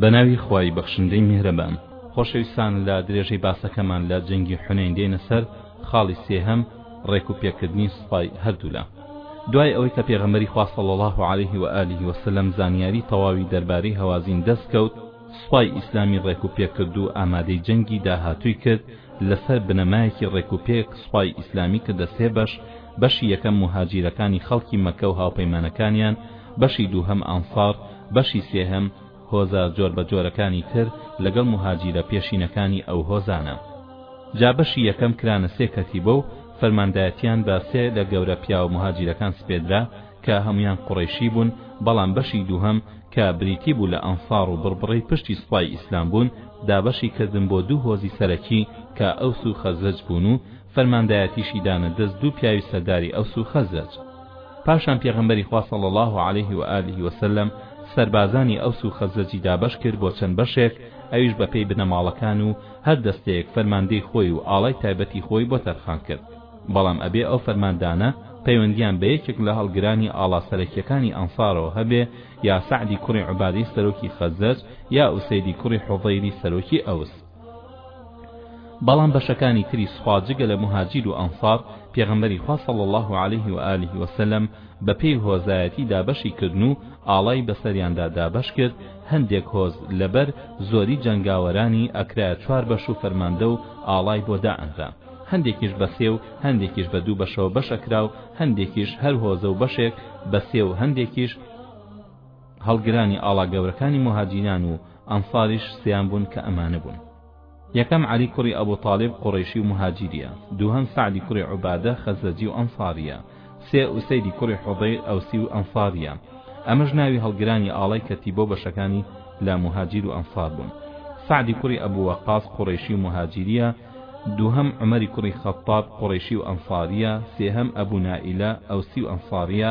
بەناوی خوای بەخشندەی میهرەبان خۆشەویستان لە درێژەی باسەکەمان لە جەنگی حونەین دێینە سەر خاڵی سێهەم ڕێک و پێکردنی سوپای هەردوولا دوای ئەوەی کە پێغەمبەری خوا صلی الله علیه و آله و سلم زانیاری تەواوی دەربارەی هەوازین دەست کەوت سوپای ئیسلامی ڕێک و پێکرد و ئامادەی جەنگی داهاتووی کرد لەسەر بنەمایەکی ڕێک و پێک سوپای ئیسلامی کردە سێ بەش بەشی یەکەم موهاجیرەکانی خەڵکی مەککە و هاوپەیمانەکانیان، بەشی دووهەم ئەنسار، بەشی سێهەم هۆزە جۆر بە جۆرەکانی تر لەگەڵ موهاجیرە پێشینەکانی ئەو هۆزانە. جا بەشی یەکەم کرانە سێ کەتیبە و فەرماندایەتیان بە سێ لە گەورە پیاوە موهاجیرەکان سپێدرا کە هەموویان قوڕەیشی بوون، بەڵام بەشی دووهەم کە بریتی بوو لە ئەنسار و بڕبڕەی پشتی سوپای ئیسلام بوون دابەشی کردن بۆ دوو هۆزی سەرەکی کە ئەوس و خەزرەج بوون و فەرماندایەتیشی دانە دەست دوو پیاوی سەرداری ئەوس و خەزرەج پاشان پێغەمبەری خوا صلی اللە علیه و آله و سلم سەربازانی ئەوس و خەزرەجی دابەش کرد بۆ چەند بەشێک ئەویش بە پێی بنەماڵەکان و هەر دەستەیەک فەرماندەی خۆی و ئاڵای تایبەتی خۆی بۆ تەرخان کرد بەڵام ئەبێ ئەو فەرماندانە پەیوەندیان بە یەکێک لە هەڵگرانی ئاڵا سەرەکیەکانی ئەنصارەوە هەبێ یا سەعدی کوڕی عوبادەی سەرۆکی خەزرەج یا ئوسەیدی کوڕی حوضەیری سەرۆکی ئەوس بەڵام بەشەکانی تری سوپا جگە لە موهاجیر و ئەنسار پێغەمبەری خوا صلی اللە علیه و آله و سلم بەپێی هۆزایەتی دابەشی کردن و ئاڵای بەسەریاندا دابەش کرد هەندێک هۆز لەبەر زۆری جەنگاوەرانی ئەکرایە چوار بەش و فەرماندە و ئاڵای بۆ دائەنرا هەندێکیش بە سێ و هەندێکیش بە دوو بەشەوە بەش ئەکرا و هەندێکیش هەر هۆزە و بەشێک بە سێ و هەندێکیش هەڵگرانی ئاڵا گەورەکانی موهاجیران و ئەنساریش سێیان بوون کە ئەمانە بوون، یەکەم عەلی کوڕی ئەبو تالیب قوڕەیشی و موهاجیریە، دووهەم سەعدی کوڕی عوبادە خەزرەجی و ئەنساریە، سێ ئوسەیدی کوڕی حوضەیر ئەوسی و ئەنساریە، ئەمەش ناوی هەڵگرانی ئاڵای کەرتی بۆ بەشەکانی لە موهاجیر و ئەنسار بوون، سەعدی کوڕی ئەبو وەقاس قوڕەیشی و موهاجیریە، دووهەم عومەری کوڕی خەتاب قوڕەیشی و ئەنساریە، سێهەم ئەبو نائیلە ئەوسی و ئەنساریە،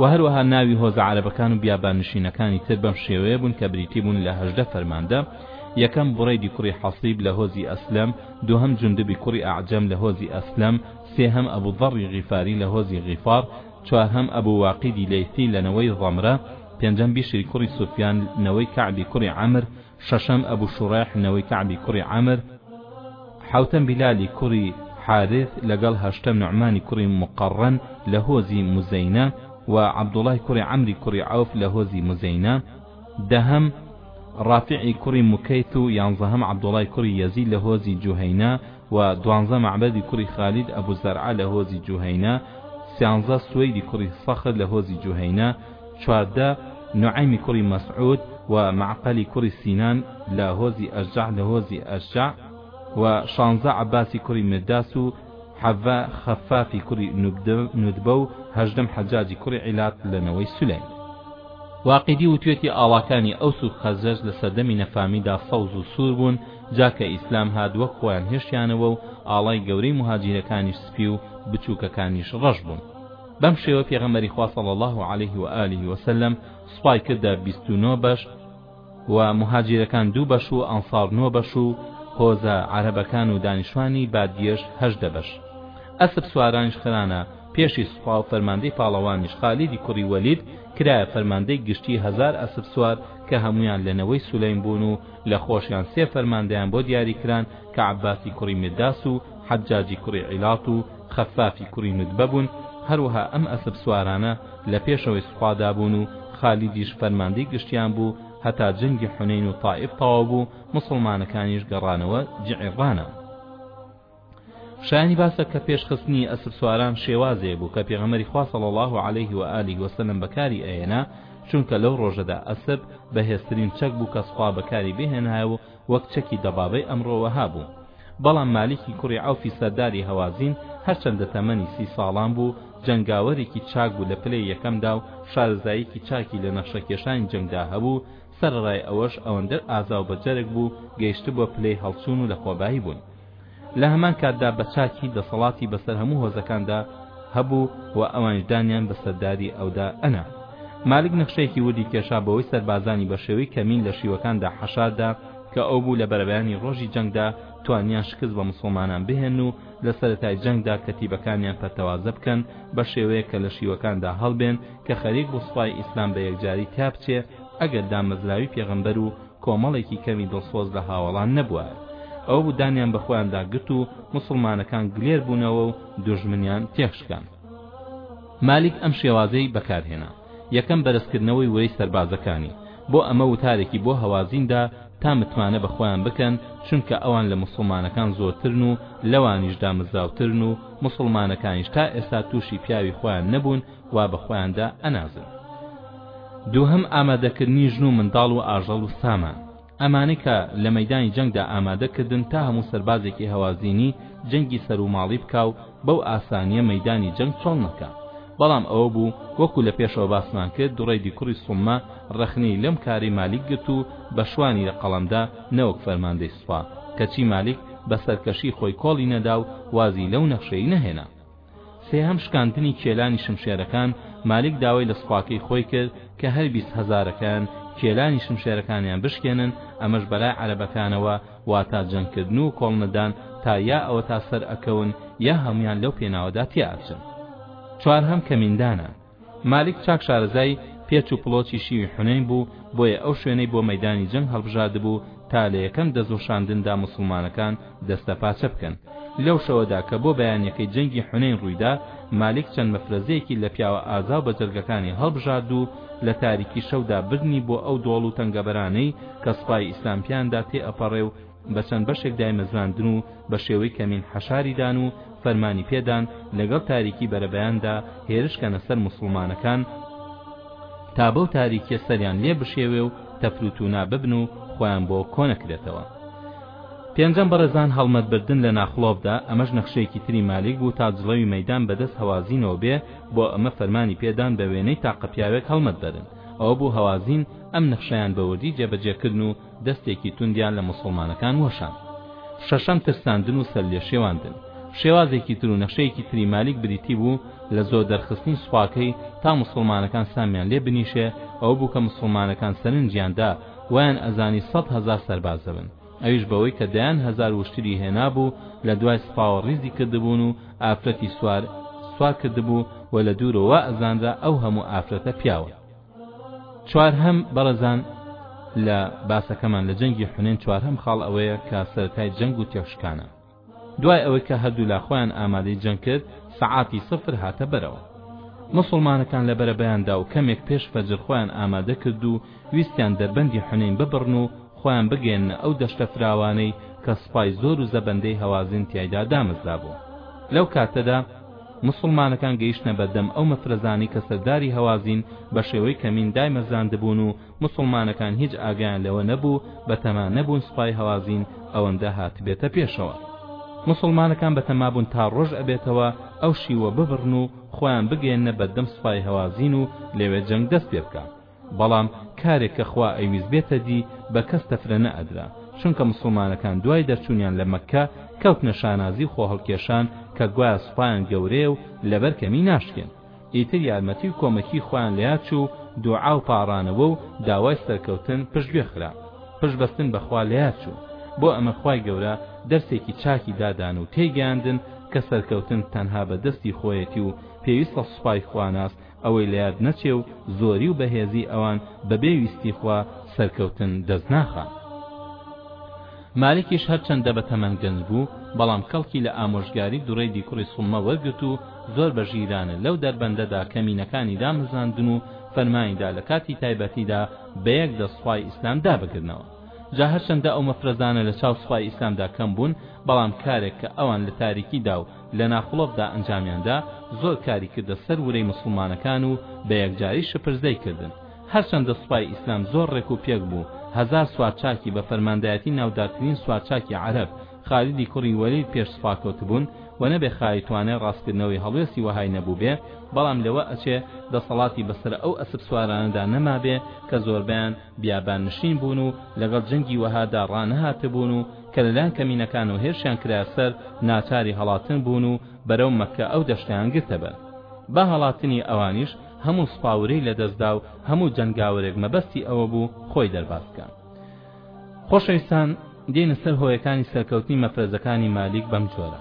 و هەروەها ناوی هۆزە عەرەبەکان و بیاباننشینەکانی تر بەم شێوەیە بوون کە بریتی بوون لە هەژدە فەرماندە یەکەم بڕەیدی کوڕی حەسیب لە هۆزی ئەسلەم دووهەم جندبی کوڕی ئەعجەم لە هۆزی ئەسلەم سێهەم ئەبو ذەڕی غیفاری لە هۆزی غیفار چوارهەم ئەبو واقیدی لەیثی لە نەوەی ضەمرە پێنجەم بیشری کوڕی سوفیان نەوەی کەعبی کوڕی عەمر شەشەم، ئەبو شورەیح نەوەی کەعبی کوڕی عامر، حەوتەم، بیلالی کوڕی حارث، لەگەڵ هەشتەم، نوعمانی کوڕی مقەڕن لە هۆزی موزەینە، وە عەبدوڵای کوڕی عەمری کوڕی عەوف لە هۆزی موزەینە، دەهەم، ڕافیعی کوڕی موکەیث و یانزەهەم، عەبدوڵای کوڕی یەزید لە هۆزی جوهەینە، وە دوانزە، مەعبەدی کوڕی خالید ئەبو زەرعە لە هۆزی جوهەینە، سیانزە، سوەیدی کوڕی سەخر لە هۆزی جوهەینە، چواردە، نوعەیمی کوڕی مەسعود و مەعقەلی کوڕی سینان لە هۆزی ئەشجەع لە هۆزی ئەشجەع و شانزە، عەباسی کوڕی مرداس و حەڤە، خەفافی کوڕی نودبە و هەژدەم، حەجاجی کوڕی عیلات لە نەوەی سولایم. واقیدی وتوێتی ئاڵاکانی ئەوس و خەزرەج لە سەردەمی نەفامیدا سەوز و سوور بوون، جا کە ئیسلام هات وەک خۆیان هێشتیانەوە و ئاڵای گەورەی موهاجیرەکانیش سپی و بچووکەکانیش ڕەش بوون. بەم شێوە پێغەمبەری خوا صلی اللە علیه و آله و سلم سوپای کردە بیست و نۆ بەش و مهاجیرەکان دوو بەش و ئەنصار نۆ بەش و هۆزە عەرەبەکان و دانیشتوانی بادیەش هەژدە بەش ئەسپ سوارانیش خرانە پێشی سوپا و فەرماندەی پاڵەوانیش خالیدی کوڕی وەلید کرایە فەرماندەی گشتی هەزار ئەسپ سوار کە هەمویان لە نەوەی سولەیم بوون و لە خۆشیان سێ فەرماندەیان بۆ دیاری کران کە عەباسی کوڕی میرداس و حەجاجی کوڕی عیلاط و خەفافی کوڕی نودبە بوون، هەروەها ئەم ئەسپ سوارانە لە پێشەوەی سوپادا بوون و خالیدیش فەرماندەی گشتیان بوو، هەتا جەنگی حونەین و تائیف تەواو بوو، موسڵمانەکانیش گەڕانەوە جیعیڕانە. شایانی باسە کە پێش خستنی ئەسپ سواران شێوازێک بوو کە پێغەمبەری خوا صلی اللە علیه و آله و سلم بەکاری ئەهێنا، چونکە لەو ڕۆژەدا ئەسپ بەهێزترین چەک بوو کە سوپا بەکاری بهێنایە و وەک چەکی دەبابەی ئەمڕۆ وەها بوو. بەڵام مالیکی کوڕی عەوفی سەرداری هەوازین هەرچەندە تەمەنی سی ساڵان بوو، جەنگاوەرێکی چاک بوو لە پلەی یەکەمدا و شارەزاییەکی چاکی لە نەخشەکێشانی جەنگدا هەبوو، سەرەڕای ئەوەش ئەوەندر ئازا و بەجەرگ بوو گەیشتبووە پلەی هەڵچوون و لەخۆبایی بوون. لە هەمان کاتدا بە چاکی دەسەڵاتی بەسەر هەموو هۆزەکاندا هەبوو و ئەوانیش دانیان بە سەرداری ئەودا ئەنا مالک نەخشەیەکی وردی کێشا بەوەی سەربازانی بە شێوەی کەمین لە شیوەکاندا حەشاردا کە ئەو بوو لە بەرەبەیانی ڕۆژی جەنگدا توانیان شکست بە مسلمانان بهێن و لە سەرەتای جەنگدا کەتیبەکانیان پەرتەوازە بکەن بە شێوەیە کە لە شیوەکاندا هەڵبێن کە خەریک بۆ سوپای ئیسلام بە یەکجاری تیا بچێ ئەگەر دامەزراوی پێغەمبەر و کۆمەڵێکی کەمی دڵسۆز لە هاوەڵان نەبوایە ئەوە بوو دانیان بە خۆیاندا گرت و موسڵمانەکان گلێر بوونەوە و دوژمنیان تێکشکان مالیک ئەم شێوازەی بەکارهێنا یەکەم بەرزکردنەوەی ورەی سەربازەکانی بۆ ئەمە وتارێکی بۆ هەوازین دا تا متمانە بە خۆیان بکەن چونکە ئەوان لە موسڵمانەکان زۆرترن و لەوانیش دامزراوترن و موسڵمانەکانیش تا ئێستا تووشی پیاوی خۆیان نەبوون وا بە خۆیاندا ئەنازن دووهەم ئامادەکردنی ژن و منداڵ و ئاژەڵ و سامان ئەمانەی کە لە مەدانی جەنگدا ئامادە کردن تا هەموو سەربازێکی هەوازینی جەنگی سەروماڵی بکا و بەو ئاسانیە مەدانی جەنگ چۆڵ نەکا بەڵام ئەوە بوو وەکو لە پێشەوە باسمان کرد دوڕێدی کوڕی سوممە ڕەخنەی لەم کاری مالیک گرت و بە شوانی لە قەڵەمدا نەوەک فەرماندەی سوپا کەچی مالیک بە سەرکەشی خۆی کۆڵی نەدا و وازی لەو نەخشەی نەهێنا سێهەم شکاندنی کێلانی شمشێرەکان، مالیک داوای لە سوپاکەی خۆی کرد کە هەر بیست هەزارەکەیان کێلانی شمشێرەکانیان بشکێنن، ئەمەش بەلای عەرەبەکانەوە واتا جەنگکردن و کۆڵنەدان تا یا ئەوەتا سەرئەکەون یا هەموویان لەو پێناوەدا تێئەچن. چوارهەم کەمیندانە، مالیک چاک شارەزای پێچ و پڵۆچی شیوی حونەین بوو، بۆیە ئەو شوێنەی بۆ مەیدانی جەنگ هەڵبژاردبوو تا لە یەکەم دەستوەشاندندا موسڵمانەکان دەستەپاچە بکەن. لەو شەوەدا کە بۆ بەیانییەکەی جەنگی حونەین ڕوویدا، مالیک چەند مەفرەزەیەکی لە پیاوە ئازا و بەجەرگەکانی هەڵبژارد و لە تاریکی شەودا بردنی بۆ ئەو دۆڵ و تەنگەبەرانەی کە سوپای ئیسلام پێیاندا تێئەپەڕێ و بە چەند بەشێک دایمەزراندن و بە شێوەی کەمین حەشاری دان و فەرمانی پێدان لەگەڵ تاریکی بەرەبەیاندا هێرشکەنە سەر موسڵمانەکان تا بەو تاریکیە سەریان لێ بشێوێ و تەفروتونا ببن و خۆیان بۆ کۆنەکرێتەوە پێنجەم بەڕێزان هەڵمەت بردن لە ناخڵۆڤدا ئەمەش نەخشەیەکی تری مالیک بوو تا جڵەوی مەدان بەدەست هەوازینەوە بێ بۆ ئەمە فەرمانی پێدان بە وێنەی تاقە پیاوێک هەڵمەت بەرن ئەوە بوو هەوازین ئەم نەخشەیان بەوردی جێبەجێکردن و دەستێکی توندیان لە موسڵمانەکان وەشاند. شەشەم ترساندن و سەرلێشێواندن. شێوازێکی تر و نەخشەیەکی تری مالیک بریتی بوو لە زۆر دەرخستنی سوپاکەی تا موسڵمانەکان سامیان لێ بنیشێ، ئەوە بوو کە موسڵمانەکان سەرنجیان دا وایان ئەزانی سەد هەزار سەرباز دەبن، ئەویش بەوەی کە دەیان هەزار وشتری هێنابوو لە دوای سپاوە ڕیزی کردبوون و ئافرەتی سوار سوار کردبوو و لە دوورەوە وا ئەزانرا ئەو هەموو ئافرەتە پیاون. چوارهەم بەڕێزان لە باسەکەمان لە جەنگی حونێن چوارهەم خاڵ ئەوەیە کە سەرەتای جەنگ و تێکشکانە دوای ئەوەی کە هەردوو لا خۆیان ئامادەی جەنگ کرد سەعاتی سفر هاتە بەرەوە مسلمانەکان لە بەرەبەیاندا و کەمێک پێش فەجر خۆیان ئامادە کرد و ویستیان دەربەندی حونین ببڕن و خۆیان بگەێنە ئەو دەشتە فراوانەی کە سپای زۆر و زەبەندەی هەوازین تایدا دامەزرابوو لەو کاتەدا موسڵمانەکان گەیشتنە بەردەم ئەو مەفرەزانەی کە سەرداری هەوازین بە شێوەی کەمین دایمەزراندبوون و موسڵمانەکان هیچ ئاگایان لەوە نەبوو بەتەما نەبوون سوپای هەوازین ئەوەندە هاتبێتە پێشەوە موسڵمانەکان بەتەما بوون تا ڕۆژ ئەبێتەوە ئەو شیوە ببڕن و خۆیان بگەیەننە بەردەم سوپای هەوازین و لەوێ جەنگ دەست پێ بکا بەڵام کارێک کە خوا ئەیویست بێتە دی بە کەس تەفرە نەئەدرا، چونکە موسڵمانەکان دوای دەرچوونیان لە مەککە کەوتنە شانازی و خۆهەڵکێشان کە گوایە سوپایان گەورەیە و لەبەر کەمی ناشکێن، ئیتر یارمەتی و کۆمەکی خۆیان لە یاد چوو، دوعا و پاڕانەوە و داوای سەرکەوتن پشتگوێ خرا، پشت بەستن بە خوا لە یاد چوو، بۆ ئەمە خوای گەورە دەرسێکی چاکی دادان و تێیگەیاندن کە سەرکەوتن تەنها بە دەستی خۆیەتی و پێویستە سوپای خواناس ئەوەی لە یاد نەچێ و زۆری و بەهێزی ئەوان بە بێ ویستی خوا سەرکەوتن دەست ناخا. مالیکیش هەرچەندە بە تەمەن گەنج بوو، بەڵام کەڵکی لە ئامۆژگاری دورەیدی کوڕی سوڵمە وەرگرت و زۆر بە ژیرانە لەو دەربەندەدا کەمینەکانی دامەزراندن و فەرمانی دا لە کاتی تایبەتیدا بە یەک دەست سوپای ئیسلام دابگرنەوە. جا هەرچەندە ئەو مەفرەزانە لە چاو سوپای ئیسلامدا کەم بوون، بەڵام کارێک کە ئەوان لە تاریکیدا و لە ناخڵۆپدا ئەنجامیان دا، زۆر کاری کردە سەر ورەی موسڵمانەکان و بە یەکجاری شپرزەی کردن. هەرچەندە سوپای ئیسلام زۆر ڕێک و پێک بوو، هەزار سوارچاکی بە فەرماندایەتی ناودارترین سوارچاکی عەرەب خالیدی کوڕی وەلید پێش سوپا کەوتبوون و نەبێ خالید توانای ڕاستکردنەوەی هەڵوێستی وەهای نەبووبێ، بەڵام لەوە ئەچێ دەسەڵاتی بەسەر ئەو ئەسپسوارانەدا نەمابێ کە زۆربەیان بیاباننشین بوون و لەگەڵ جەنگی وەهادا ڕانەهاتبوون و کە لەلایەن کەمینەکانەوە هێرشیان کرایە سەر ناچاری هەڵاتن بوون و بەرەو مەککە ئەو دەشتەیان گرتە بەر بە هەڵاتنی ئەوانیش هەموو سوپا ورەی لەدەستدا و هەموو جەنگاوەرێک مەبەستی ئەوە بوو خۆی دەرباز بکە خۆشەویستان دێنە سەر هۆیەکانی سەرکەوتنی مەفرەزەکانی مالیک بەم جۆرە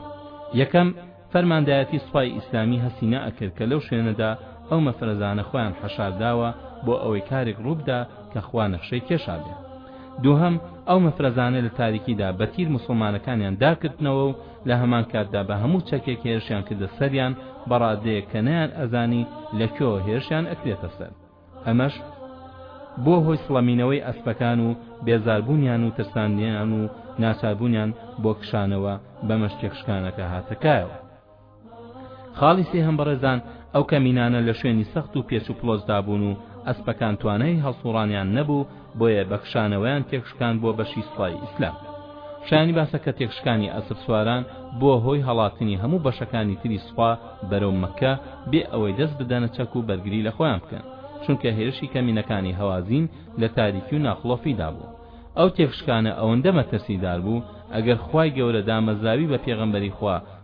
یەکەم فەرماندایەتی سوپای ئیسلامی هەستی نەئەکرد کە لەو شوێنەدا ئەو مەفرەزانە خۆیان حەشار داوە بۆ ئەوەی کارێک ڕووبدا کە خوا نەخشەی کێشابێ دووهەم ئەو مەفرەزانە لە تاریکیدا بە تیر موسڵمانەکانیان داکردنەوە و لە هەمان کاتدا بە هەموو چەکێک هێرشیان کردە سەریان بە ڕادەیەک کە نەیان ئەزانی لە کوێوە هێرشیان ئەکرێتە سەر ئەمەش بووە هۆی سڵەمینەوەی ئەسپەکان و بێزاربوونیان و ترساندنیان و ناچاربوونیان بۆ کشانەوە بەمەش تێکشکانەکە هاتە کایەوە خاڵی سێهەم بەڕێزان ئەو کەمینانە لە شوێنی سەخت و پێچ و پڵۆسدا بوون و ئەسپەکان توانای هەڵسوڕانیان نەبوو بۆیە بە کشانەوەیان تێکشکان بۆ بەشی سوپای ئیسلام. شایانی باسە کە تێکشکانی ئەسپسواران بووە هۆی هەڵاتنی هەموو بەشەکانی تری سوپا بەرەو مەککە بێ ئەوەی دەست بدەنە چەک و بەرگری لە خۆیان بکەن چونکە هێرشی کەمینەکانی هەوازین لە تاریکی و ناقڵۆفی دابوو ئەو تێکشکانە ئەوەندە مەترسیدار بوو ئەگەر خوای گەورە دامەزراوی بە پێغەمبەری خوا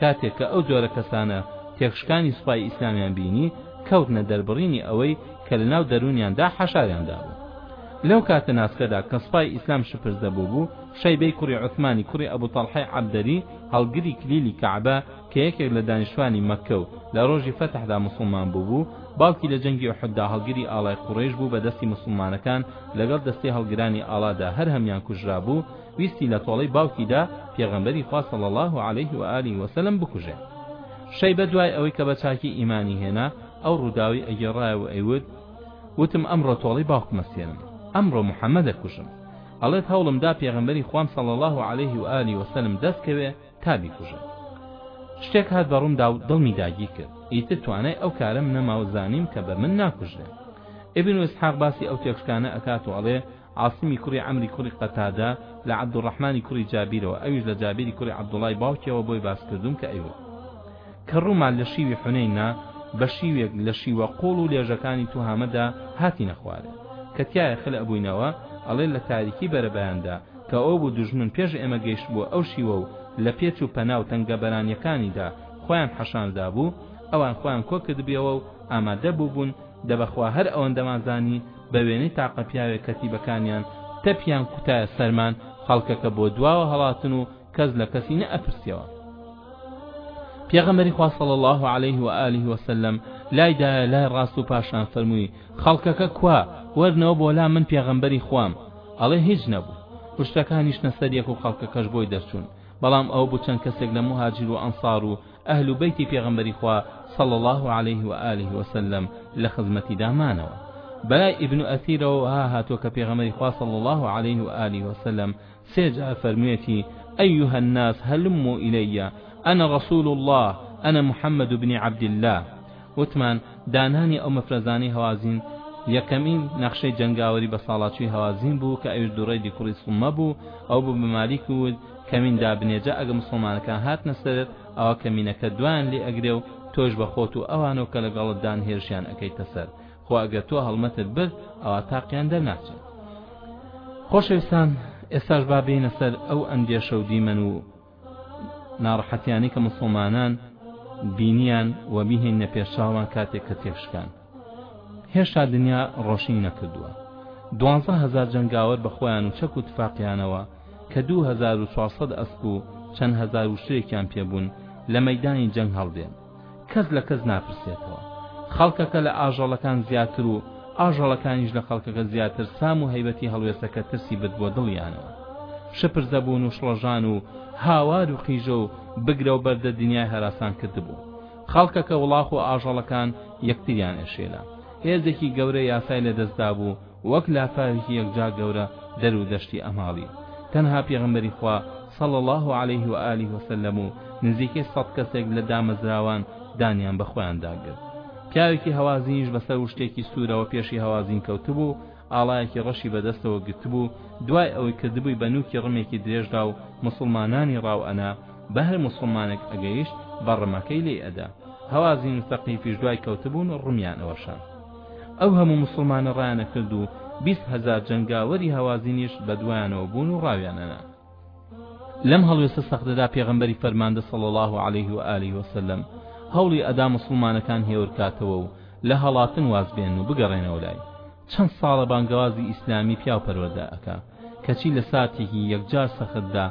کاتێک کە ئەو جۆرە کەسانە تێکشکانی سوپای ئیسلامیان بینی کەوتنە دەربڕینی ئەوەی کە لە ناو دەروونیاندا حەشاریان دابوو لەو کاتە ناسکەدا کە سوپای ئیسلام شپرز دەبووبوو شەیبەی کوڕی عوسمانی کوڕی ئەبو تەڵحەی عەبدەری هەڵگری کلیلی کەعبە کە یەکێک لە دانیشتوانی مەککە و لە ڕۆژی فەتحدا موسڵمان بووبوو باوکی لە جەنگی ئوحددا هەڵگری ئاڵای قوڕەیش بوو بە دەستی موسڵمانەکان لەگەڵ دەستەی هەڵگرانی ئاڵادا هەر هەمیان کوژرابوو ویستی لە تۆڵەی باوکیدا پێغەمبەری خوا صلی الله علیه و آله و سلم بکوژێت شەیبە دوای ئەوەی کە بە چاکی ئیمانی هێنا ئەو ڕووداوی ئەگێڕایە و ئەیوت وتم ئەمڕۆ تۆڵەی باوکمە سێنم ئەمڕۆ محەممەدە کوژم ئەڵێت هەوڵم دا پێغمبەری خوام صلی الله عليه و آله و سلم دەست کەوێ تا بیکوژم شتێک هات بە ڕوومدا و دڵمی داگیر کرد ئیتر توانای ئەو کارم نەماو زانیم کە بە من ناکوژێ ابن اسحاق باسی ئەو تێکشکانە ئەکات و ئەڵێ عاصمی کوڕی عەمری کوڕی قەتادە لە عەبدولڕەحمانی کوڕی جابیرەوە ئەویش لە جابیری کوڕی عەبدوڵای باوکیەوە بۆی باس کردووم کە ئەیوت کە ڕوومان لە شیوی حونەینا بە شیوێک لە شیوە قوڵ و لێژەکانی توهامەدا هاتینە خوارێ کە تایە خل ئەبووینەوە ئەڵێ لە تاریکی بەرەبەیاندا کە ئەو بوو دوژمن پێش ئێمە گەیشت بووە ئەو شیوە و لە پێچ و پەنا و تەنگە بەرانیەکانیدا خۆیان حەشاندابوو ئەوان خۆیان کۆکردبیەوە و ئامادە بووبوون دە بەخوا هەر ئەوەندەمان زانی بە وێنەی تاقە پیاوێک کەتیبەکانیان تەپیان کوتایە سەرمان خەڵکەکە بۆ دواوە هەڵاتن و کەس لە کەسی نەئەپرسیەوە پێغەمەری خوا صلی الله علیه و آله و سلم لای دایە لای ڕاست و پاشان فەرمووی خەڵکەکە کوا وەرنەوە بۆ لا من پێغەمبەری خوام ئەڵێ هیچ نەبوو پشتەکانیش نەسەریەک و خەڵکەکەش بۆی دەرچوون بەڵام ئەو بوو چەند کەسێک لە مهاجر و ئەنصار و ئەهل و بەیتی پێغەمبەری خوا صلی اللە علیه و آله و سلم لە خزمەتیدا مانەوە بەلای ابن ئەثیرەوە وەها هاتووە کە پێغەمبەری خوا صلی اللە علیه و آله و سلم سێ جار فەرموویەتی ایها الناس هلموا الی انا رسول الله انا محمد بن عبد الله وتمان دانانی ئەو مەفرەزانی هەوازین یەکەمین نەخشەی جەنگاوەری بە ساڵاچوی هەوازین بوو کە ئەوش دوڕێدی کوڕی سڵمە بوو ئەو بوو بە مالیک وود کەمین دابنێ جا ئەگە موسڵمانەکان هاتنە سەرت ئەوا کەمینەکە دوایان لێ ئەگرێ و تۆش بە خۆت و ئەوانەو کە لەگەڵت دان هێرشیان ئەکەیتە سەر خۆ ئەگەر تۆ هەڵمەتت برد ئەوا تاقیان دەرناچێت خۆشەویستان ئێستاش با بێینە سەر ئەو ئەندێشە و دیمەن و ناڕەحەتیانەی کە موسڵمانان بینیان و بیهێنە پێش چاومان کاتێک کە تێکشکان هێشتا دنیا ڕۆشنی نەکردووە دوانزە هەزار جەنگاوەر بە خۆیان و چەک و تفاقیانەوە کە دوو هەزار و چوارسەد ئەسپ و چەند هەزار وشەیەکیان پێبوون لە مەدانی جەنگ هەڵدێن کەس لە کەس ناپرسێتەوە خەڵکەکە لە ئاژەڵەکان زیاتر و ئاژەڵەکانیش لە خەڵکەکە زیاتر سام و هەیبەتی هەڵوێستەکە ترسی بت بۆ دڵیانەوە شپرزە بوون و شڵەژان و هاوار و قیژە و بگرە و بەردە دنیای هەراسان کردبوو خەڵکەکە وڵاخ و ئاژەڵەکان یەکتریان ئەشێلا. هێزێکی گەورە یاسای لە دەست دابوو وەک لافاوێکی یەکجا گەورە دەر و دەشتی ئەماڵی. تەنها پێغەمبەری خوا صلی اللە علیه و آله و سلم و نزیکەی سەد کەسێک لە دامەزراوان دانیان بە خۆیاندا گرت. پیاوێکی هەوازینیش بەسەر وشتێکی سوورەوە پێشی هەوازین کەوتبوو، ئاڵایەکی ڕەشی بە دەستەوە گرتبوو، دوای ئەوەی کردبووی بە نووکی ڕمێکی درێژدا و موسڵمانانی ڕاو ئەنا، بە هەر موسڵمانێک ئەگەیشت بە ڕمەکەی لێی ئەدا. هەوازین و سەقیفیش دوای کەوتبوون و ڕمیان ئەوەشان. ئەو هەموو موسڵمانە ڕایانە کرد و بیست هەزار جەنگاوەری هەوازینیش بە دوایانەوە بوون و ڕاویان ئەنا. لەم هەڵوێستە سەختەدا پێغەمبەری فەرماندە صلی الله علیه و آله و سلم هەوڵی ئەدا موسڵمانەکان هێورکاتەوە و لە هەڵاتن وازبێن و بگەڕێنەوە لای چەند ساڵە بانگەوازی ئیسلامی پیاو پەروەردە ئەکا کەچی لە ساتێکی یەکجار سەختدا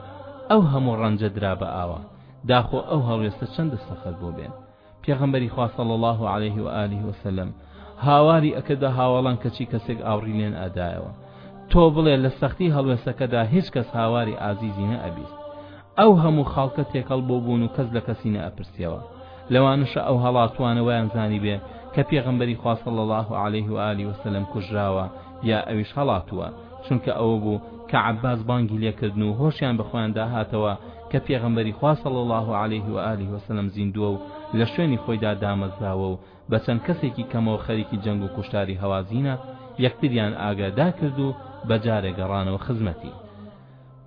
ئەو هەموو ڕەنجە درا بە ئاوا داخۆ ئەو هەڵوێستە چەندە سەخت بۆ بێن پێغەمبەری خوا صلی اللە علیه و آله و سلم هاواری ئەکرد بە هاوەڵان کەچی کەسێک ئاوڕی لێن ئەدایەوە تۆ بڵێ لە سەختی هەڵوێستەکەدا هیچ کەس هاواری ئازیزی نەئەبیست ئەو هەموو خەڵکە تێکەڵ بۆ بوون و کەس لە کەسی نەئەپرسیەوە لەوانشە ئەو هەڵاتوانە ویان زانی بێ کە پێغمبەری خوا صلی الله عليه و آله وسلم کوژراوە یا ئەویش هەڵاتووە چونکە ئەوە بوو کە عباس بانگی لێکردن و هۆشیان بەخۆیان داهاتەوە کە پێغەمبەری خوا صلی اللە علیه و آله و سلم زیندووە و لە شوێنی خۆیدا دامەزراوە و بە چەند کەسێکی کەمەوە خەریکی جەنگ و کوشتاری هەوازینە یەکتریان ئاگادار کرد و بە جارێ گەڕانەوە خزمەتی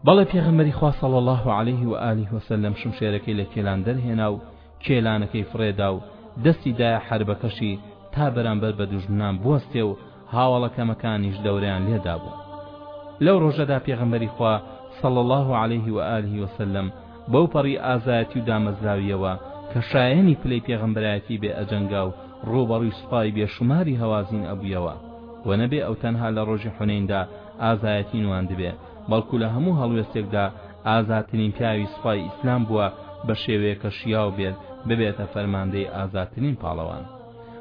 بەڵێ پێغەمبەری خوا صلی اللە علیه و آله و سلم شمشێرەکەی لە کێلان دەرهێنا و کێلانەکەی فڕێدا و دەستی دایە حەربەکەشی تا بەرامبەر بە دوژمنان بوەستێ و هاوەڵە کەمەکانیش دەورەیان لێدابوو لەو ڕۆژەدا پێغەمبەری خوا صلی الله علیه و آله و سلم بەو پەڕی ئازایەتی و دامەزراویەوە کە شایەنی پلەی پێغەمبەرایەتی بێ ئەجەنگا و ڕووبەڕووی سوپای بێشوماری هەوازین ئەبوویەوە و نەبێ ئەو تەنها لە ڕۆژی حونیندا ئازایەتی نواندبێ بەڵکو لە هەموو هەڵوێستێکدا ئازاترین پیاوی سوپای ئیسلام بووە بە شێوەیە کە شیاو بێت ببێتە فەرماندەی ئازاترین پاڵەوان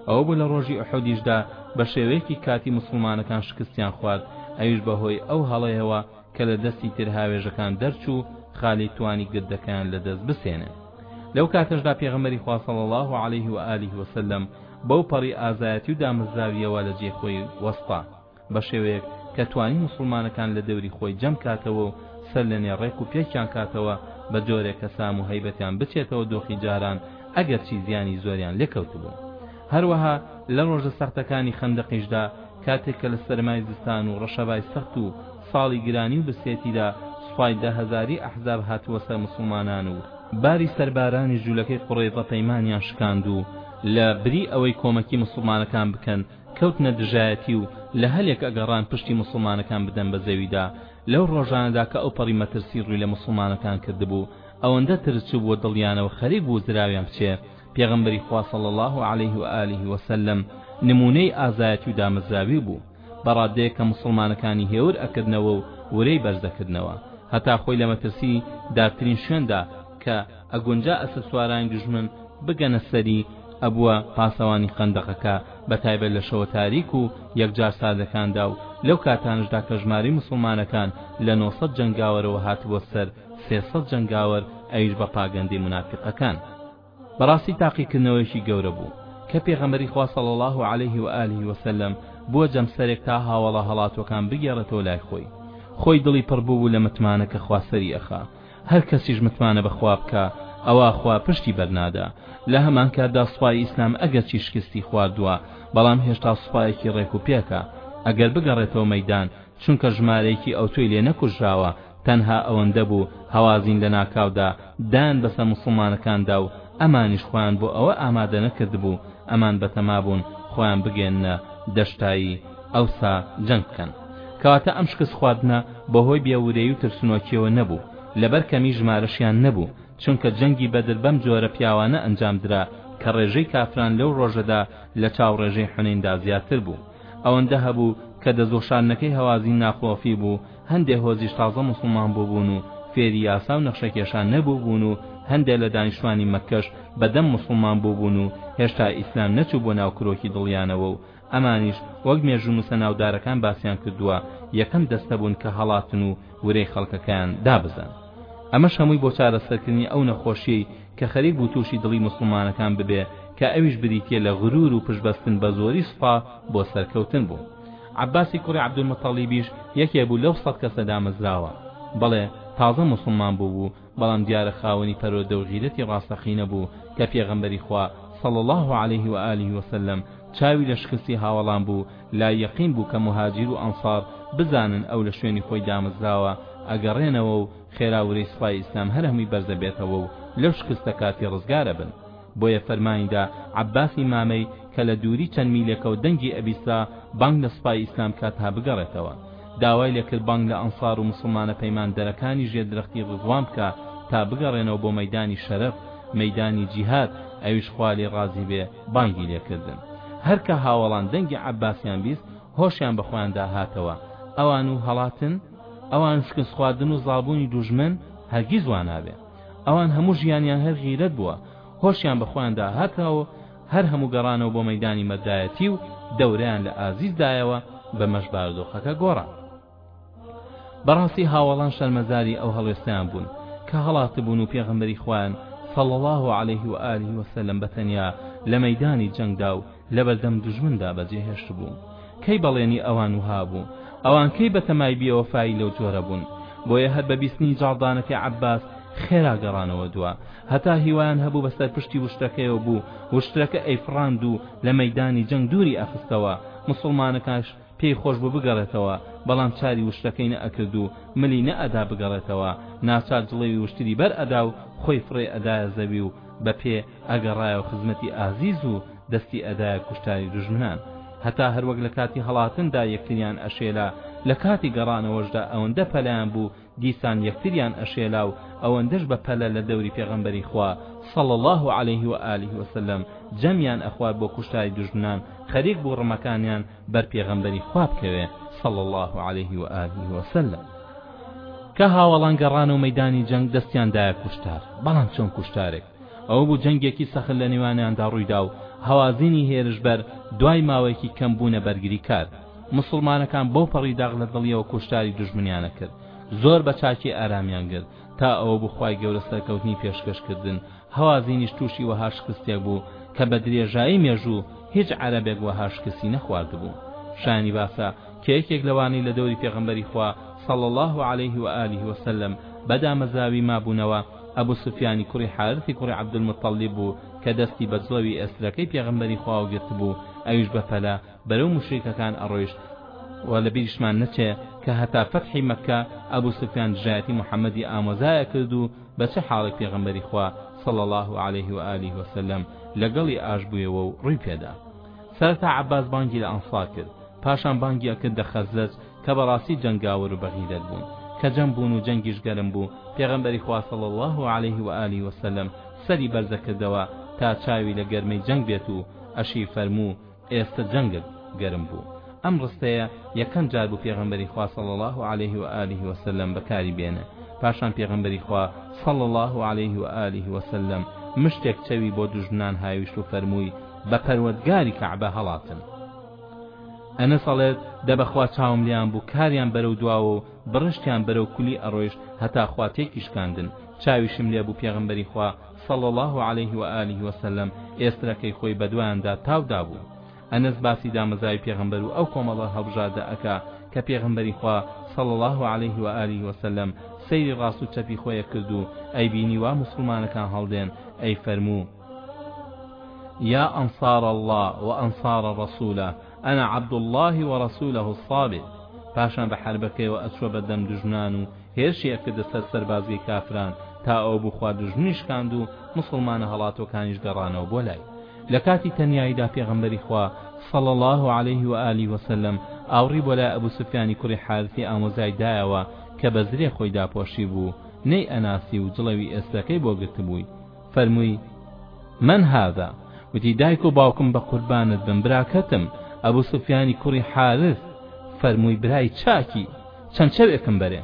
ئەوە بوو لە ڕۆژی ئوحودیشدا بە شێوەیەکی کاتی موسڵمانەکان شکستیان خوارد ئەویش بە هۆی ئەو هەڵەیەوە کە لە دەستی تر هاوێژەکان دەرچوو خالی توانی گردەکەیان لە دەست بسێنێ لەو کاتەشدا پێغەمەری خواصل الله عليه و عليه وسلم بەو پەڕی ئازایەتی و دامەزراویەوە لە جێ خۆی وەستا بەشێوەیەک کە توانی موسڵمانەکان لە دەوری خۆی جەم کاتەوە و سەرلەنێ ڕێک و پێکیان کاتەوە بە جۆرێک کە سام و هەیبەتیان بچێتەوە دۆخی جاران ئەگەرچی زیانی زۆریان لێکەوتبوو هەروەها لە ڕۆژە سەختەکانی خەندەقیشدا کاتێک کە لە سەرمای زستان و ڕەشەبای سەخت و ساڵی گرانی و برسێتیدا سوپای دە هەزاری ئەحزاب هاتووە سەر مسلمانان و باری سەربارانی جولەکەی قوڕەیزە پەیمانیان شکاند و لە بری ئەوەی کۆمەکی مسلمانەکان بکەن کەوتنە دژایەتی و لە هەلێک ئەگەڕان پشتی موسڵمانەکان بدەن بە زەویدا، لەو ڕۆژانەدا کە ئەوپەڕی مەترسی ڕووی لە موسڵمانەکان کردبوو، ئەوەندە ترس چووبووە دڵیانەوە خەریک بوو زراویان بچێ، پێغەمبەری خوا صلی اللە علیه و آله و سلم نموونەی ئازایەتی و دامەزراوی بوو، بە ڕادەیەک کە موسڵمانەکانی هێور ئەکردنەوە و ورەی بەرز دەکردنەوە، هەتا خۆی لە مەترسی دارترین شوێندا کە ئەگونجا ئەسەسوارانی دوژمن بگەنە سەری ئەبوە پاسەوانی خەندەقەکە بەتایبەت لە شەوە تاریک و یەکجار ساردەکاندا و لەو کاتانەشدا کە ژمارەی موسڵمانەکان لە نۆ سەد جەنگاوەرەوە هاتبوە سەر سێ سەد جەنگاوەر ئەویش بە پاگەندەی مونافیقەکان بەڕاستی تاقیکردنەوەیەکی گەورە بوو کە پێغەمبەری خوا صلی الله علیه و آله و سلم بووە جەمسەرێک تا هاوەڵە هەڵاتووەکان بگێڕێتەوە لای خۆی خۆی دڵی پڕ بووبوو لە متمانە کە خوا سەری ئەخا هەر کەسیش متمانە بە خوا بکا ئەوا خوا پشتی بەرنادا، لە هەمانکاتدا سوپای ئیسلام ئەگەرچی شکستی خواردووە بەڵام هێشتا سوپایەکی ڕێک و پێکە ئەگەر بگەڕێتەوە مەیدان چونکە ژمارەیەکی ئەوتۆی لێ نەکوژراوە تەنها ئەوەندە بوو هەوازین لەناکاودا دان بەسەر موسڵمانەکاندا و ئەمانیش خۆیان بۆ ئەوە ئامادە نەکردبوو ئەمان بەتەمابوون خۆیان بگەێننە دەشتایی ئەوسا جەنگ بکەن کەواتە ئەم شکست خواردنە بەهۆی بێ ورەی و ترسنۆکیەوە نەبوو لەبەر کەمی ژمارەشیان نەبوو چونکە جەنگی بەدر بەم جۆرە پیاوانە ئەنجام درا کە ڕێژەی کافران لەو ڕۆژەدا لە چاو ڕێژەی حونەیندا زیاتر بوو ئەوەندە هەبوو کە دەستوەشاندنەکەی هەوازین ناخلۆفی بوو هەندێ هۆزیش تازە موسڵمان بووبوون و فێری یاسا و نەخشەکێشان نەبووبوون و هەندێ لە دانیشتوانی مەککەش بەدەم موسڵمان بووبوون و هێشتا ئیسلام نەچوو بۆ ناو کرۆکی دڵیانەوە و ئەمانیش وەک مێژوونووسە ناودارەکان باسیان کردووە یەکەم دەستە بوون کە هەڵاتن و ورەی خەڵکەکەیان دابەزاند ئەمەش هەمووی بۆ چارەسەرکردنی ئەو نەخۆشیەی کە خەریک بوو تووشی دڵی موسڵمانەکان ببێ کە ئەویش بریتیە لە غرور و پشتبەستن بە زۆری سوپا بۆ سەرکەوتن بوو عباسی کوڕی عبدالمطلیبیش یەکێ بوو لەو سەد کەسە دامەزراوە بەڵێ تازە موسڵمان بوو و بەڵام دیارە خاوەنی پەروەردە و غیرەتی ڕاستەقینە بوو کە پێغەمبەری خوا صلی اللە علیه و آله و سلم چاوی لە شکستی هاوەڵان بوو لای یەقین بوو کە مهاجیر و ئەنصار بزانن ئەو لە شوێنی خۆی دامەزراوە ئەگەڕێنەوە و خێرا ورەی سوپای ئیسلام هەر هەمووی بەرزەبێتەوە و لەو شکستە کاتی ڕزگارەبن بۆیە فەرمانیدا عەباسی مامەی کە لە دووری چەند میلێکەوە دەنگی ئەبیسرا بانگ لە سوپای ئیسلام کا تا بگەڕێتەوە داوای لێکرد بانگ لە ئەنسار و موسڵمانە پەیماندەرەکانی ژێر درەختی ڕیزوان بکا تا بگەڕێنەوە بۆ مەیدانی شەرەف، مەیدانی جیهاد، ئەویش خوا لێی ڕازی بێ بانگی لێکردن. هەر کە هاوەڵان دەنگی عەباسیان بیست هۆشیان بە خۆیاندا هاتەوە، ئەوان و هەڵاتن، ئەوان و شکست خواردن و زاڵبوونی دوژمن هەرگیز وا نابێ. ئەوان هەموو ژیانیان هەر غیرەت بووە، هۆشیان بە خۆیاندا هاتەوە و، هەر هەموو گەڕانەوە بۆ مەیدانی مەردایەتی و دەورەیان لە ئازیز دایەوە بەمەش بارودۆخەکە گۆڕا بەڕاستی هاوەڵان شەرمەزاری ئەو هەڵوێستیان بوون کە هەڵاتبوون و پێغەمبەری خوان صلى الله عليه وآله وسلم بەتەنیا لە مەیدانی جەنگدا و لەبەردەم دژمندا بەجێهێشت بوو کەی بەڵێنی ئەوان وها بوو؟ ئەوان کەی بەتەمای بێوەفایی لەو جۆرە بوون؟ بۆیە هەر بە بیستنی جاڵدانەکەی عەباس خێرا گەڕانەوە دوا. هەتا هیوایان هەبوو بەسەر پشتی وشترەکەیەوە بوو، وشترەکە ئەیفڕاند و لە مەیدانی جەنگ دووری ئەخستەوە، موسڵمانەکاش پێی خۆش بوو بگەڕێتەوە، بەڵام چاری وشترەکەی نەئەکرد و ملی نەئەدا بگەڕێتەوە، ناچار جڵێوی وشتری بەر ئەدا و خۆی فڕێ ئەدایە زەوی و بە پێ ئەگەڕایەوە خزمەتی ئازیز و دەستی ئەدایە کوشتاری دوژمنان هەتا هەر وەک لە کاتی هەڵاتندا یەکتریان ئەشێلا لە کاتی گەڕانەوەشدا ئەوەندە پەلەیان بوو دیسان یەکتریان ئەشێلا و ئەوەندەش بە پەلە لە دەوری پێغەمبەری خوا صلی اللە علیه و آله و سلم جەمیان ئەخوارد بۆ کوشتاری دوژمنان خەریک بوو ڕمەکانیان بەر پێغەمبەری خوا بکەوێ صلی اللە علیه و آله و سلم کە هاوەڵان گەڕانەوە مەیدانی جەنگ دەستیان دایە کوشتار بەڵام چۆن کوشتارێک ئەوە بوو جەنگێکی سەخت لە نێوانیاندا ڕوویدا و هەوازینی هێرشبەر دوای ماوەیەکی کەم بوونە بەرگریکار. موسڵمانەکان بەو پەڕی داخ لە دڵیەوە کوشتاری دوژمنیان ئەکرد. زۆر بە چاکی ئارامیان گرت. تا ئەوە بوو خوای گەورە سەرکەوتنی پێشکەش کردن. هەوازینیش تووشی وەها شکستێک بوو کە بە درێژایی مێژوو هیچ عەرەبێک وەها شکستی نەخواردبوو. شایانی باسە کە یەکێک لەوانەی لە دەوری پێغەمبەری خوا صلی اللە علیه و آله و سلم بە دامەزراوی مابوونەوە، ئەبو سوفیانی کوڕی حارثی کوڕی عەبدولموتەڵڵیب بوو کە دەستی بە جڵەوی ئێسترەکەی پێغەمبەری خواوە گرتبوو، ئەویش بە پەلە بەرەو موشریکەکان ئەڕۆیشت، وە لە بیریشمان نەچێ کە هەتا فەتحی مەککە ئەبو سوفیان دژایەتی محمدی ئامۆزای ئەکرد و بە چ حاڵێک پێغەمبەری خوا صلی اللە علیه و آله و سلم لەگەڵی ئاشبوویەوە و ڕووی پێدا سەرەتا عەباس بانگی لە ئەنصار کرد پاشان بانگی ئەکرد لە خەزرەج کە بەڕاستی جەنگاوەر و بەغیرەت بوون کە جەم بوون و جەنگیش گەرم بوو پێغەمبەری خوا صلی اللە علیه و آله و سلم سەری بەرز دەکردەوە تا چاوی لە گەرمەی جەنگ بێت و ئەشی فەرموو ئێستە جەنگت گەرم بوو ئەم ڕستەیە یەکەم جار بوو پێغەمبەری خوا صلی اللە علیه و آله و سلم بەکاری بێنێ پاشان پێغەمبەری خوا صلی اللە علیه و آله و سلم مشتێک چەوی بۆ دوژمنان هاویشت و فەرمووی بە پەروەردگاری کەعبە هەڵاتن ئەنەس ئەڵێت دە بەخوا چاوم لێیان بوو کاریان بەرەو دواوە و بڕشتیان بەرەو کولی ئەڕۆیشت هەتا خوا تێکی شکاندن چاویشم لێ بوو پێغەمبەری خوا صلی اللە علیه و آله و سلم ئێسترەکەی خۆی بەدوایاندا تاو دابوو ئەنەس باسی دامەزراوی پێغەمبەر و ئەو کۆمەڵە هەڵبژاردە ئەکا کە پێغەمبەری خوا صلی اللە علیه و آله و سلم سەیری ڕاست و چەپی خۆی کرد و ئەیبینی وا موسڵمانەکان هەڵدێن ئەیفەرموو یا انصار اللە و انصار الرسولە انا عبد اللە و رسولە الصابر پاشان بە حەربەکەیەوە ئەچووە بە دەم دوژمنان و هێرشی ئەکردە سەر سەربازگەی کافران تا ئەوە بوو خوا دوژمنی شکاند و موسڵمانە هەڵاتوەکانیش گەڕانەوە بۆ لای لە کاتی تەنیاییدا پێغەمبەری خوا صلی الله علیه و آله و سلم ئاوڕی بۆ لای ئەبو سفیانی کوڕی حارثی ئامۆزای دایەوە کە بە زرێ خۆی داپۆشی بوو نەی ئەناسی و جڵەوی ئێسرەکەی بۆ گرتبووی فەرمووی، من هذا؟ وتی، دایک و باوکم بە قوربانت بم، براکەتم، ئەبو سوفیانی کوڕی حارث، فەرمووی، برای چاکی، چەند چەوێکم بەرێ،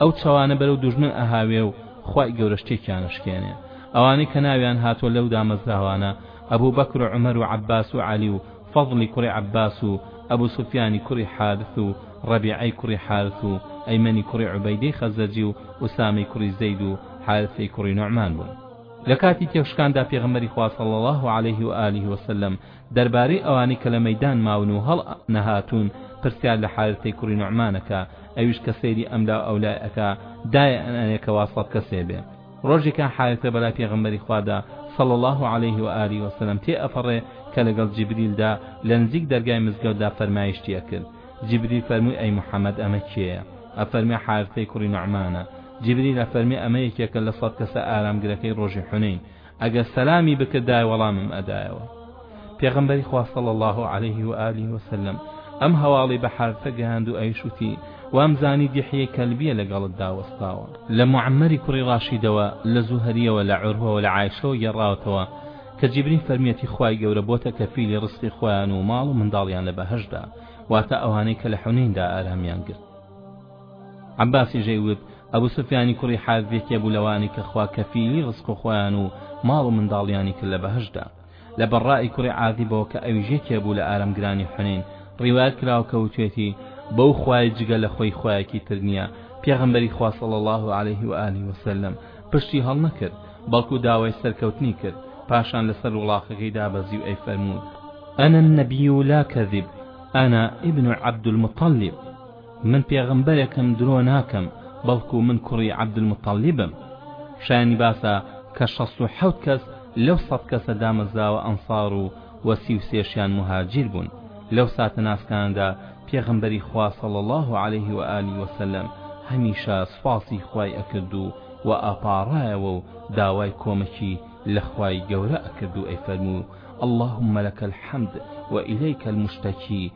ئەو چەوانە بەرەو دوژمن ئەهاوێ و خوای گەورەش تێکیان ئەشکێنێ، ئەوانەی کە ناویان هاتووە لەو دامەزراوانە، ئەبو بەکر و عومەر و عەباس و عەلی و فەضڵی کوڕی عەباس و ئەبو سوفیانی کوڕی حارث و ڕەبیعەی کوڕی حارث و ئەیمەنی کوڕی عوبەیدەی خەزرەجی و ئوسامەی کوڕی زەید و حارثەی کوڕی نوعمان بوون. لە کاتی تێکشکاندا پێغەمبەری خوا صلی اللە علیه و آله و سلم دەربارەی ئەوانەی کە لە مەیدان ماون و هەڵ نەهاتوون پرسیار لە حارثەی کوڕی نوعمان ئەکا ئەویش کە سەیری ئەملاو ئەولای ئەکا دایە ئەنئەنێ کە وا سەد کەسێ بێ ڕۆژێکا حارثە بەلای پێغەمبەری خوادا صلی اللە علیه و آله و سلم تێ ئەپەڕێ کە لەگەڵ جبریلدا لە نزیک دەرگای مزگەوتدا فەرمایشتی ئەکرد جبریل فەرمووی ئەی محمد ئەمە کێیە ئەفەرمێ حارثەی کوڕی نوعمانە جبریل ئەفەرمێ ئەمە یەکێکە لە سەد کەسە ئارامگرەکەی ڕۆژی حونەین ئەگەر سەلامی بکردایە وەڵامم ئەدایەوە پێغەمبەری خوا صلی اللە علیه و آله و سلم ئەم هەواڵەی بە حارثە گەیاند و ئەویش وتی وام زانی دیحیەی کەلبیە لەگەڵتدا وەستاوە. لە معمری کوڕی ڕاشیدەوە، لە زوهریەوە، لە عروەوە، لە عائیشەوە گێڕاوەتەوە کە جیبرین فەرمیەتی خوای گەورە بۆتە کەفیلی ڕزقی خۆیان و ماڵ و منداڵیان لە بەهەشتدا واتە ئەوانەی کە لە حونەیندا ئارامیان گرت. عەباسی ژەی وت ئەبو سفیانی کوڕی حارث یەکێ بوو لەوانەی کە خوا کەفیلی ڕزق و خۆیان و ماڵ و منداڵیانی کرد لە بەهەشتدا. لە بەڕائی کوڕی عازیبەوە کە ئەویش یەکێ بوو لە ئارەمگرانی حونەین ڕیوایەت کراوە کە وتوێتی، بەو خوای جگە لە خۆی خوایەکی تر نییە، پێغەمبەری خوا صلی اللە علیه و آله و سلم پشتی هەڵنەکرد بەڵکو داوای سەرکەوتنی کرد، پاشان لەسەر وڵاخەکەی دابەزی و ئەی فەرمووت، انا النبی لا کذب انا ابن عبد المطلب، من پێغەمبەرێکم درۆ ناکەم بەڵکو من کوڕی عبد المطلبم، شایانی باسە کە شەست و حەوت کەس، لەو سەد کەسە دامەزراوە ئەنسار و وە سی و سێشیان موهاجیر بوون لەو ساتە ناسکانەدا پێغەمبەری خوا صلی اللە علیه و آله و سلم هەمیشە سوپاسی خوای ئەکرد و وە ئەپاڕایەوە و داوای کۆمەکی لە خوای گەورە ئەکرد و ئەیفەرموو اللهم لک الحمد و الیک المشتکی